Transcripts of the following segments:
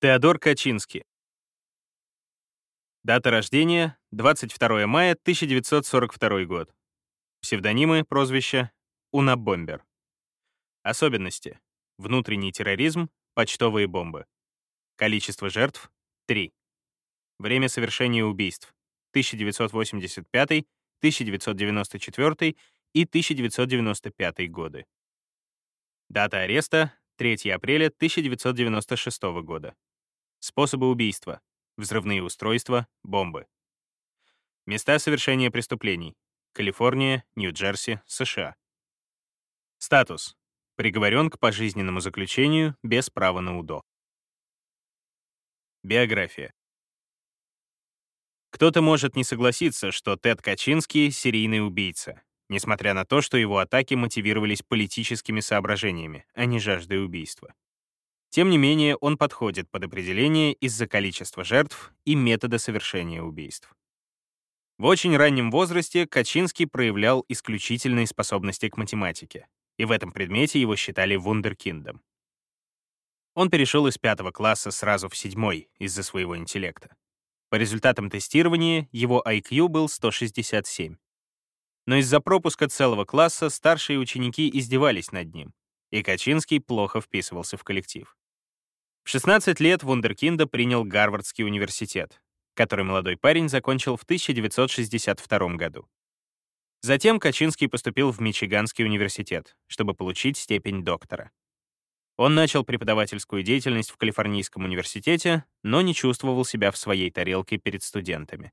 Теодор Качинский. Дата рождения — 22 мая 1942 год. Псевдонимы, прозвища — Унабомбер. Особенности. Внутренний терроризм, почтовые бомбы. Количество жертв — 3. Время совершения убийств — 1985, 1994 и 1995 годы. Дата ареста — 3 апреля 1996 года. Способы убийства. Взрывные устройства, бомбы. Места совершения преступлений. Калифорния, Нью-Джерси, США. Статус. Приговорен к пожизненному заключению без права на УДО. Биография. Кто-то может не согласиться, что Тед Качинский — серийный убийца, несмотря на то, что его атаки мотивировались политическими соображениями, а не жаждой убийства. Тем не менее, он подходит под определение из-за количества жертв и метода совершения убийств. В очень раннем возрасте Качинский проявлял исключительные способности к математике, и в этом предмете его считали вундеркиндом. Он перешел из пятого класса сразу в седьмой из-за своего интеллекта. По результатам тестирования его IQ был 167. Но из-за пропуска целого класса старшие ученики издевались над ним, и Качинский плохо вписывался в коллектив. В 16 лет Вундеркинда принял Гарвардский университет, который молодой парень закончил в 1962 году. Затем Качинский поступил в Мичиганский университет, чтобы получить степень доктора. Он начал преподавательскую деятельность в Калифорнийском университете, но не чувствовал себя в своей тарелке перед студентами.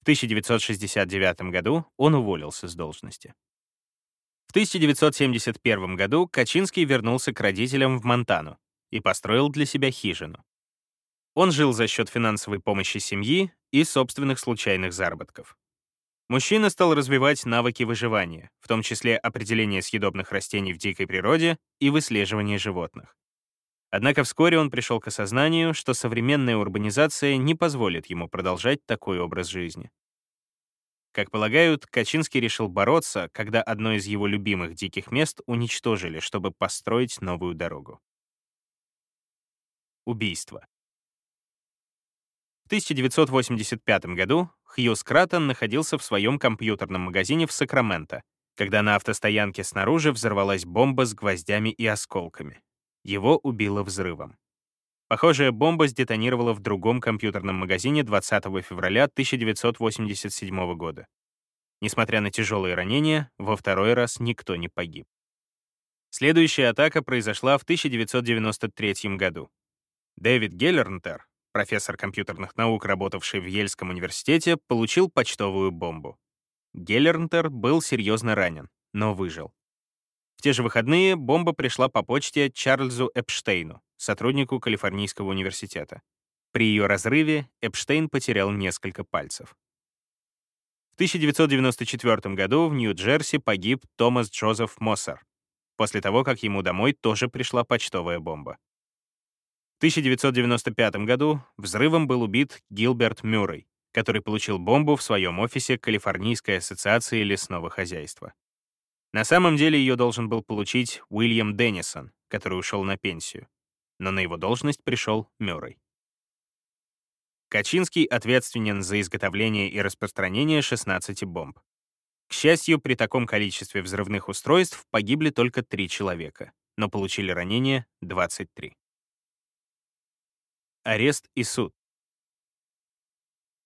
В 1969 году он уволился с должности. В 1971 году Качинский вернулся к родителям в Монтану и построил для себя хижину. Он жил за счет финансовой помощи семьи и собственных случайных заработков. Мужчина стал развивать навыки выживания, в том числе определение съедобных растений в дикой природе и выслеживание животных. Однако вскоре он пришел к осознанию, что современная урбанизация не позволит ему продолжать такой образ жизни. Как полагают, Качинский решил бороться, когда одно из его любимых диких мест уничтожили, чтобы построить новую дорогу. Убийство. В 1985 году Хьюз Кратон находился в своем компьютерном магазине в Сакраменто, когда на автостоянке снаружи взорвалась бомба с гвоздями и осколками. Его убило взрывом. Похожая бомба сдетонировала в другом компьютерном магазине 20 февраля 1987 года. Несмотря на тяжелые ранения, во второй раз никто не погиб. Следующая атака произошла в 1993 году. Дэвид Геллернтер, профессор компьютерных наук, работавший в Ельском университете, получил почтовую бомбу. Геллернтер был серьезно ранен, но выжил. В те же выходные бомба пришла по почте Чарльзу Эпштейну, сотруднику Калифорнийского университета. При ее разрыве Эпштейн потерял несколько пальцев. В 1994 году в Нью-Джерси погиб Томас Джозеф Моссер, после того, как ему домой тоже пришла почтовая бомба. В 1995 году взрывом был убит Гилберт Мюррей, который получил бомбу в своем офисе Калифорнийской ассоциации лесного хозяйства. На самом деле ее должен был получить Уильям Деннисон, который ушел на пенсию. Но на его должность пришел Мюррей. Качинский ответственен за изготовление и распространение 16 бомб. К счастью, при таком количестве взрывных устройств погибли только 3 человека, но получили ранения 23. Арест и суд.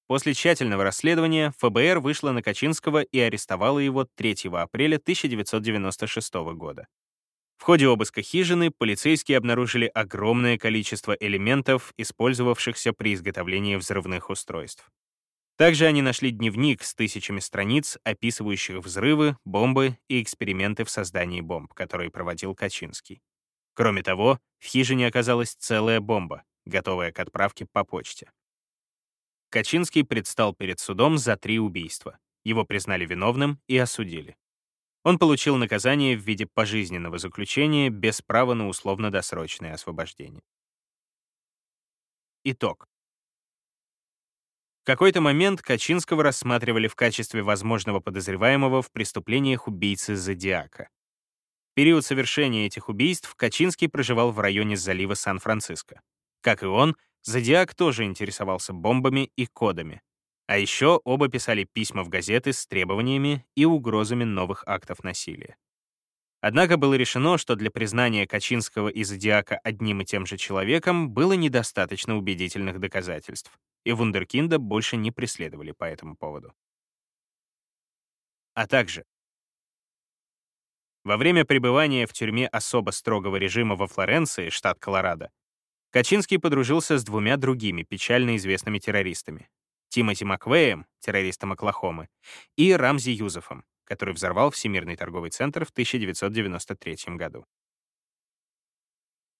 После тщательного расследования ФБР вышло на Качинского и арестовало его 3 апреля 1996 года. В ходе обыска хижины полицейские обнаружили огромное количество элементов, использовавшихся при изготовлении взрывных устройств. Также они нашли дневник с тысячами страниц, описывающих взрывы, бомбы и эксперименты в создании бомб, которые проводил Качинский. Кроме того, в хижине оказалась целая бомба, готовая к отправке по почте. Качинский предстал перед судом за три убийства. Его признали виновным и осудили. Он получил наказание в виде пожизненного заключения без права на условно-досрочное освобождение. Итог. В какой-то момент Качинского рассматривали в качестве возможного подозреваемого в преступлениях убийцы Зодиака. В период совершения этих убийств Качинский проживал в районе залива Сан-Франциско. Как и он, Зодиак тоже интересовался бомбами и кодами. А еще оба писали письма в газеты с требованиями и угрозами новых актов насилия. Однако было решено, что для признания Качинского и Зодиака одним и тем же человеком было недостаточно убедительных доказательств, и Вундеркинда больше не преследовали по этому поводу. А также во время пребывания в тюрьме особо строгого режима во Флоренции, штат Колорадо, Качинский подружился с двумя другими печально известными террористами — Тимоти Маквеем, террористом Оклахомы, и Рамзи Юзефом, который взорвал Всемирный торговый центр в 1993 году.